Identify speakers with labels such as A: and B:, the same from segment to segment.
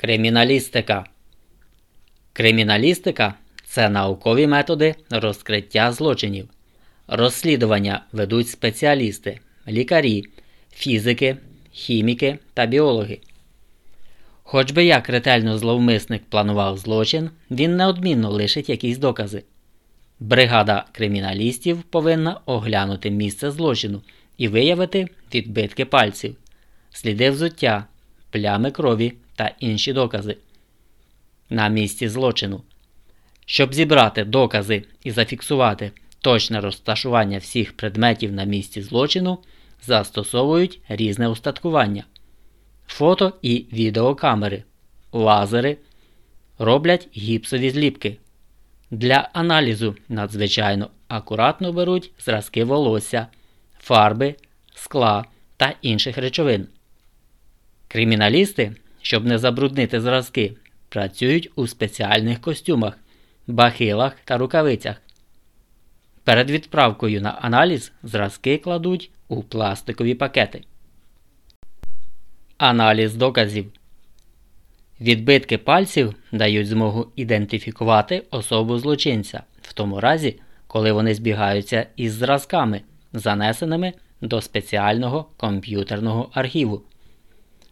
A: Криміналістика. Криміналістика це наукові методи розкриття злочинів. Розслідування ведуть спеціалісти, лікарі, фізики, хіміки та біологи. Хоч би як ретельно зловмисник планував злочин, він неодмінно лишить якісь докази. Бригада криміналістів повинна оглянути місце злочину і виявити відбитки пальців, сліди взуття, плями крові та інші докази. На місці злочину. Щоб зібрати докази і зафіксувати точне розташування всіх предметів на місці злочину, застосовують різне устаткування, фото і відеокамери, лазери, роблять гіпсові зліпки. Для аналізу надзвичайно акуратно беруть зразки волосся, фарби, скла та інших речовин. Криміналісти, щоб не забруднити зразки, працюють у спеціальних костюмах, бахилах та рукавицях. Перед відправкою на аналіз зразки кладуть у пластикові пакети. Аналіз доказів Відбитки пальців дають змогу ідентифікувати особу злочинця в тому разі, коли вони збігаються із зразками, занесеними до спеціального комп'ютерного архіву.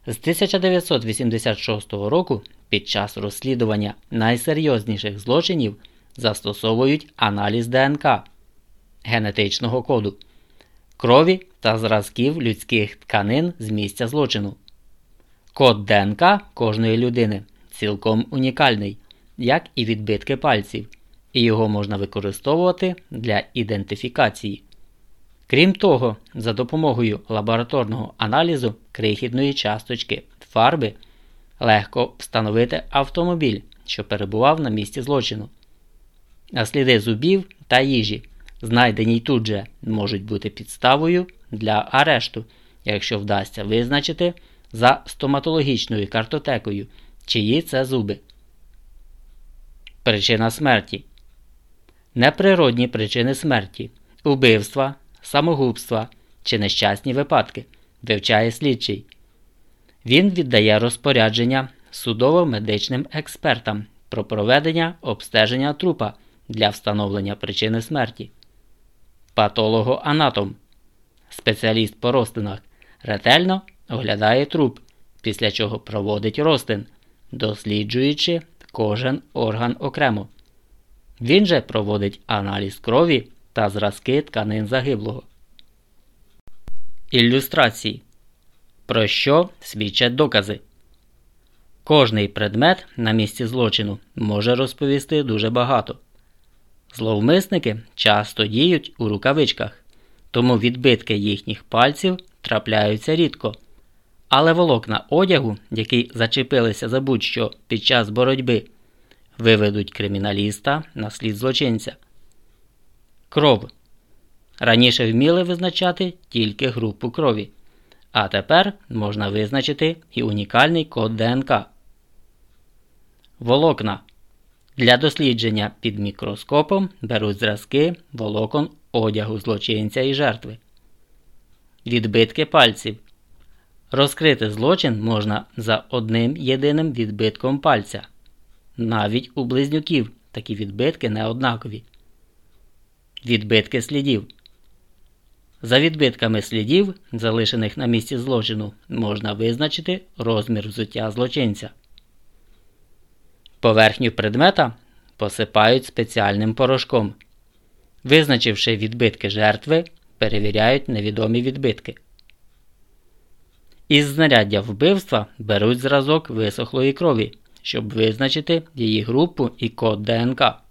A: З 1986 року під час розслідування найсерйозніших злочинів застосовують аналіз ДНК генетичного коду, крові та зразків людських тканин з місця злочину. Код ДНК кожної людини цілком унікальний, як і відбитки пальців, і його можна використовувати для ідентифікації. Крім того, за допомогою лабораторного аналізу крихітної часточки фарби легко встановити автомобіль, що перебував на місці злочину. А сліди зубів та їжі, знайдені тут же, можуть бути підставою для арешту, якщо вдасться визначити за стоматологічною картотекою, чиї це зуби. Причина смерті неприродні причини смерті, убивства, самогубства чи нещасні випадки вивчає слідчий. Він віддає розпорядження судово-медичним експертам про проведення обстеження трупа для встановлення причини смерті. Патологоанатом, спеціаліст по розтинах, ретельно оглядає труп, після чого проводить розтин, досліджуючи кожен орган окремо. Він же проводить аналіз крові та зразки тканин загиблого. Ілюстрації. Про що свідчать докази? Кожний предмет на місці злочину може розповісти дуже багато. Зловмисники часто діють у рукавичках, тому відбитки їхніх пальців трапляються рідко. Але волокна одягу, які зачепилися за будь-що під час боротьби, виведуть криміналіста на слід злочинця. Кров. Раніше вміли визначати тільки групу крові, а тепер можна визначити і унікальний код ДНК. Волокна. Для дослідження під мікроскопом беруть зразки волокон одягу злочинця і жертви. Відбитки пальців. Розкрити злочин можна за одним єдиним відбитком пальця. Навіть у близнюків такі відбитки не однакові. Відбитки слідів. За відбитками слідів, залишених на місці злочину, можна визначити розмір взуття злочинця. Поверхню предмета посипають спеціальним порошком. Визначивши відбитки жертви, перевіряють невідомі відбитки. Із знаряддя вбивства беруть зразок висохлої крові, щоб визначити її групу і код ДНК.